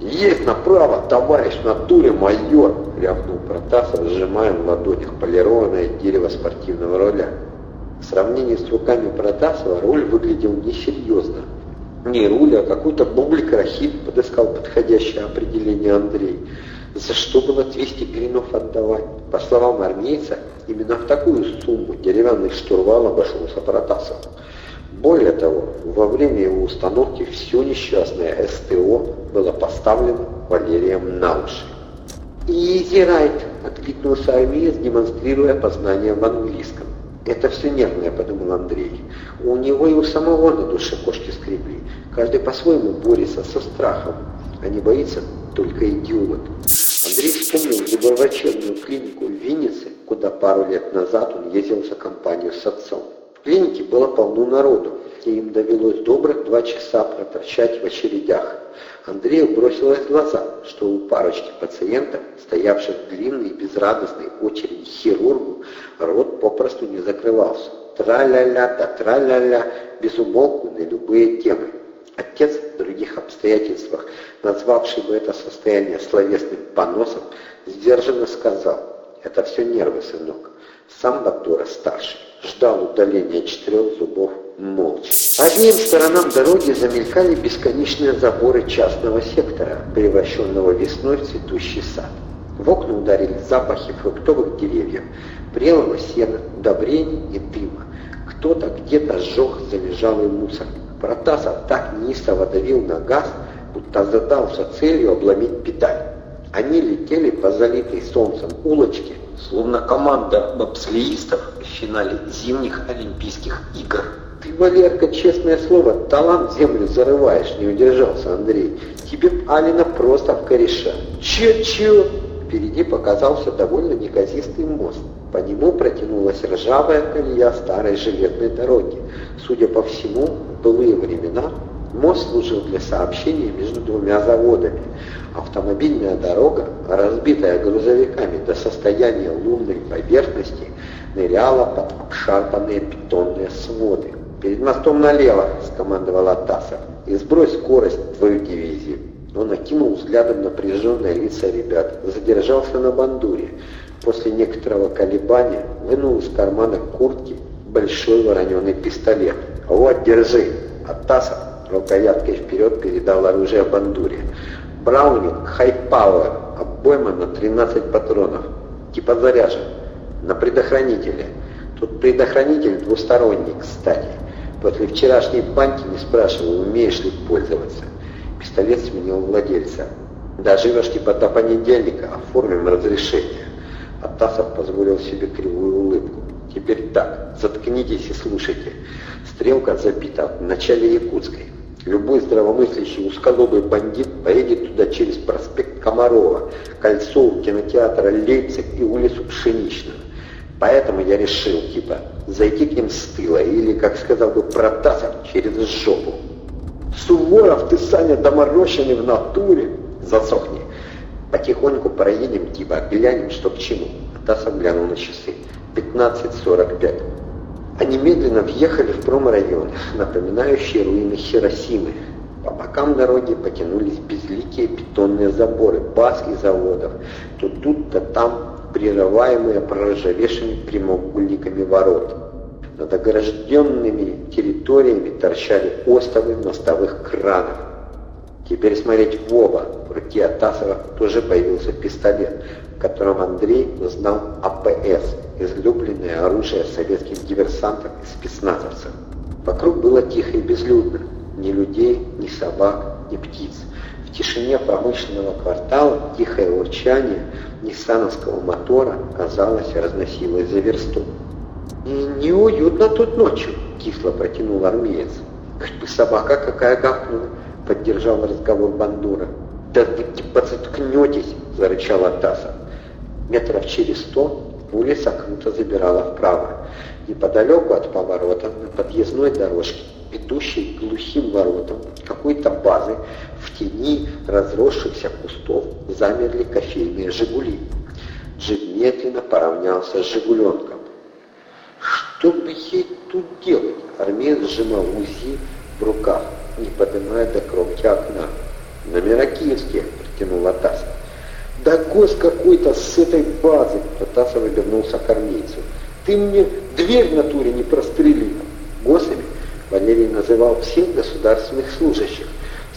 «Есть направо, товарищ, на туре майор!» — рявкнул Протасов, сжимая в ладонях полированное дерево спортивного руля. В сравнении с руками Протасова руль выглядел несерьезно. Не руль, а какой-то бублик-рахит подыскал подходящее определение Андрей. За что было 200 гринов отдавать? По словам армейца, именно в такую сумму деревянный штурвал обошелся Протасову. Более того, во время его установки все несчастное СТО было поставлено Валерием на уши. «Изи райт!» — откликнулся армеец, демонстрируя познание в английском. «Это все нервное», — подумал Андрей. «У него и у самого на душе кошки скребли. Каждый по-своему борется со страхом, а не боится только идиот». Андрей вспомнил зубоврачебную клинику в Виннице, куда пару лет назад он ездил за компанию с отцом клинике было полно народу, и им довелось добрых два часа проторчать в очередях. Андрею бросилось в глаза, что у парочки пациентов, стоявших в длинной безрадостной очереди хирургу, рот попросту не закрывался. Тра-ля-ля, да тра-ля-ля, без умолку на любые темы. Отец в других обстоятельствах, назвавший бы это состояние словесным поносом, сдержанно сказал, это все нервы, сынок. Сам Батура старший ждал удаления четырех зубов молча. Одним сторонам дороги замелькали бесконечные заборы частного сектора, превращенного весной в цветущий сад. В окна ударили запахи фруктовых деревьев, прелого сена, удобрений и дыма. Кто-то где-то сжег залежалый мусор. Протасов так неистово давил на газ, будто задался целью обломить педаль. Они летели по залитой солнцем улочке, словно команда бобслеистов в финале зимних Олимпийских игр. «Ты, Валерка, честное слово, талант землю зарываешь», — не удержался Андрей. «Тебе Алина просто в кореша». «Чё-чё?» Впереди показался довольно неказистый мост. По нему протянулась ржавая колея старой железной дороги. Судя по всему, в былые времена мост служил для сообщения между двумя заводами. Автомобильная дорога, разбитая грузовиками до состояния лунной поверхности, ныряла под обшарпанные бетонные своды. «Перед мостом налево!» — скомандовал Атасов. «И сбрось скорость твою дивизию». Он окинул взглядом напряженные лица ребят, задержался на бандуре. После некоторого колебания вынул из кармана куртки большой вороненый пистолет. «Вот, держи!» Атасов рукояткой вперед передал оружие бандуре. Браунинг Power, обойма на 13 патронов, типа заряжен, на предохранителе. Тут предохранитель двусторонний, кстати. После вчерашней банки не спрашивал, умеешь ли пользоваться. Пистолет сменил владельца. Доживешь типа до понедельника, оформим разрешение. Атасов позволил себе кривую улыбку. Теперь так, заткнитесь и слушайте. Стрелка забита в начале Якутской. Любой здравомыслящий узколобый бандит поедет туда через проспект Комарова, кольцо кинотеатра Лейпциг и улицу Пшеничную. Поэтому я решил, типа, зайти к ним с тыла или, как сказал бы Протасов, через жопу. Суворов, ты, Саня, доморощенный в натуре. Засохни. Потихоньку проедем, типа, глянем, что к чему. Протасов глянул на часы. 15.45. Они медленно въехали в промрайон, напоминающий руины Хиросимы. По бокам дороги потянулись безликие бетонные заборы баз и заводов, то тут, то там прерываемые проржавевшими прямоугольниками ворот. Над огражденными территориями торчали остовы мостовых кранов. Теперь смотреть в оба. В руке Атасова тоже появился пистолет, в котором Андрей узнал АПС, излюбленное оружие советских диверсантов и спецназовцев. Вокруг было тихо и безлюдно. Ни людей, ни собак, ни птиц. В тишине промышленного квартала тихое урчание ниссановского мотора, казалось, разносилось за версту. «И неуютно тут ночью», — кисло протянул армеец. «Хоть бы собака какая гавкнула», — поддержал разговор Бандура. «Да вы типа заткнетесь», — зарычал Атасов. Метров через сто улица круто забирала вправо. Неподалеку от поворота на подъездной дорожке, ведущей к глухим воротам какой-то базы, в тени разросшихся кустов замерли кофейные «Жигули». Джип медленно поравнялся с «Жигуленком». Что бы ей тут делать? Армеец сжимал УЗИ в руках, не поднимая до кромки окна. Номера киевские, протянул Атасов. Да гость какой-то с этой базы, Протасов обернулся к. Ты мне дверь в натуре не прострелил. Госами Валерий называл всех государственных служащих,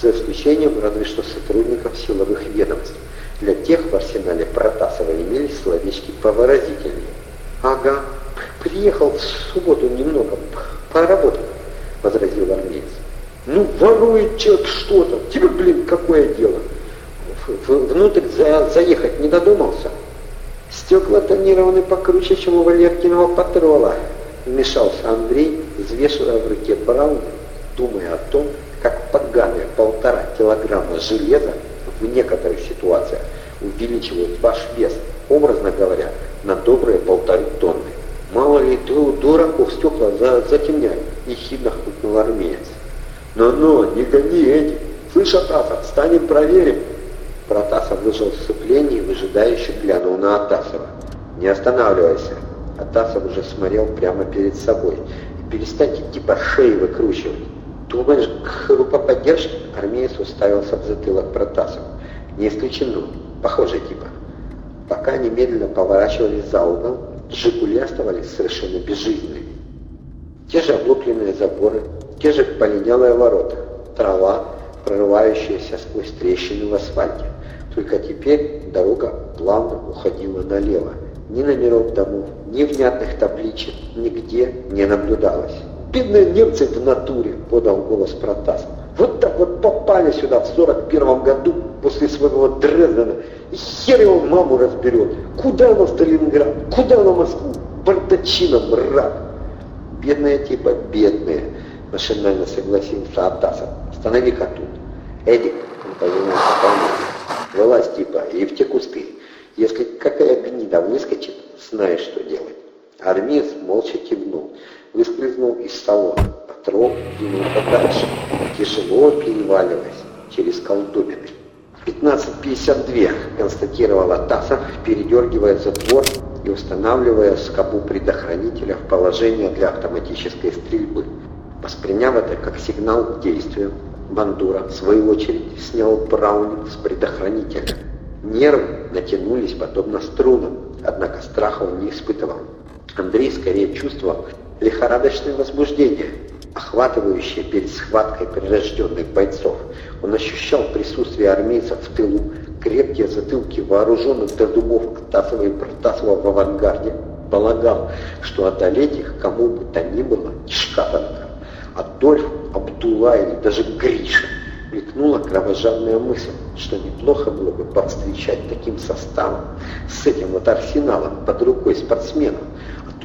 за исключением разве что сотрудников силовых ведомств. Для тех в арсенале Протасова имелись словечки повыразительнее. «Ага, приехал в субботу немного, поработал», — возразил армеец. «Ну, ворует человек что-то, тебе, блин, какое дело? Внутрь за, заехать не додумался?» «Стекла тонированы покруче, чем у Валеркиного патрола», — вмешался Андрей, взвешивая в руке Брауна, думая о том, как поганые полтора килограмма железа в некоторых ситуациях увеличивают ваш вес, образно говоря, на добрые полторы тонны. Мало ли du дураков стекла за, затемняют, ехидно хмыкнул армеец. Но-но, не гони эти. Слышь, Атасов, встанем проверим. Протасов выжил в сцеплении и выжидающе глянул на Атасова. Не останавливайся. Атасов уже смотрел прямо перед собой. Перестаньте типа шеи выкручивать. Думаешь, группа поддержки? Армеец уставился в затылок Протасов. Не исключено. Похоже типа. Пока они медленно поворачивались за угол, «Жигули» оставались совершенно безжизненными. Те же облупленные заборы, те же полинялые ворота, трава, прорывающаяся сквозь трещины в асфальте. Только теперь дорога плавно уходила налево. Ни номеров домов, ни внятных табличек нигде не наблюдалось. «Бедные немцы в натуре!» — подал голос Протасов. «Вот так вот попали сюда в сорок первом году после своего Дрездена, и хер его маму разберет. Куда на Сталинград? Куда на Москву? Бардачина, мрак!» «Бедные типа, бедные!» — машинально согласился Атасов. «Останови-ка тут!» «Эдик!» — он повернулся ко мне. «Вылазь типа и в те кусты. Если какая гнида выскочит, знаешь, что делать». Армеец молча кивнул выскользнул из салона, а трог двинул подальше, тяжело переваливаясь через колдобины. 15.52, констатировала Тасов, передергивая затвор и устанавливая скобу предохранителя в положение для автоматической стрельбы. Восприняв это как сигнал к действию, Бандура, в свою очередь, снял браунинг с предохранителя. Нервы натянулись подобно струнам, однако страха он не испытывал. Андрей скорее чувствовал, лихорадочное возбуждение, охватывающее перед схваткой прирожденных бойцов. Он ощущал присутствие армейцев в тылу, крепкие затылки вооруженных до дубов Атасова и Протасова в авангарде. Полагал, что одолеть их кому бы то ни было не шкатанка. Адольф, Абдулла или даже Гриша мелькнула кровожадная мысль, что неплохо было бы повстречать таким составом, с этим вот арсеналом под рукой спортсменов,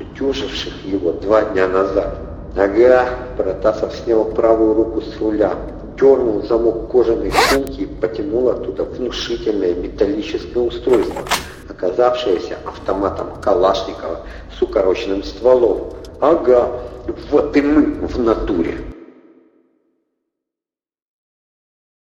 утюживших его два дня назад. Ага, Протасов снял правую руку с руля, дернул замок кожаной сумки и потянул оттуда внушительное металлическое устройство, оказавшееся автоматом Калашникова с укороченным стволом. Ага, вот и мы в натуре.